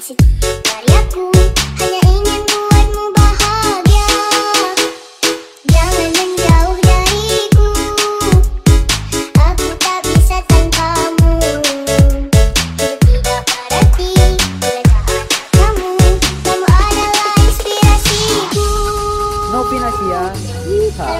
isi karyaku hanya ingin buatmu bahagia. Jangan menjauh dariku. Aku tak bisa tanpamu. Hidup tidak berarti bila kamu. Kamu adalah inspirasiku. Novinasia Iha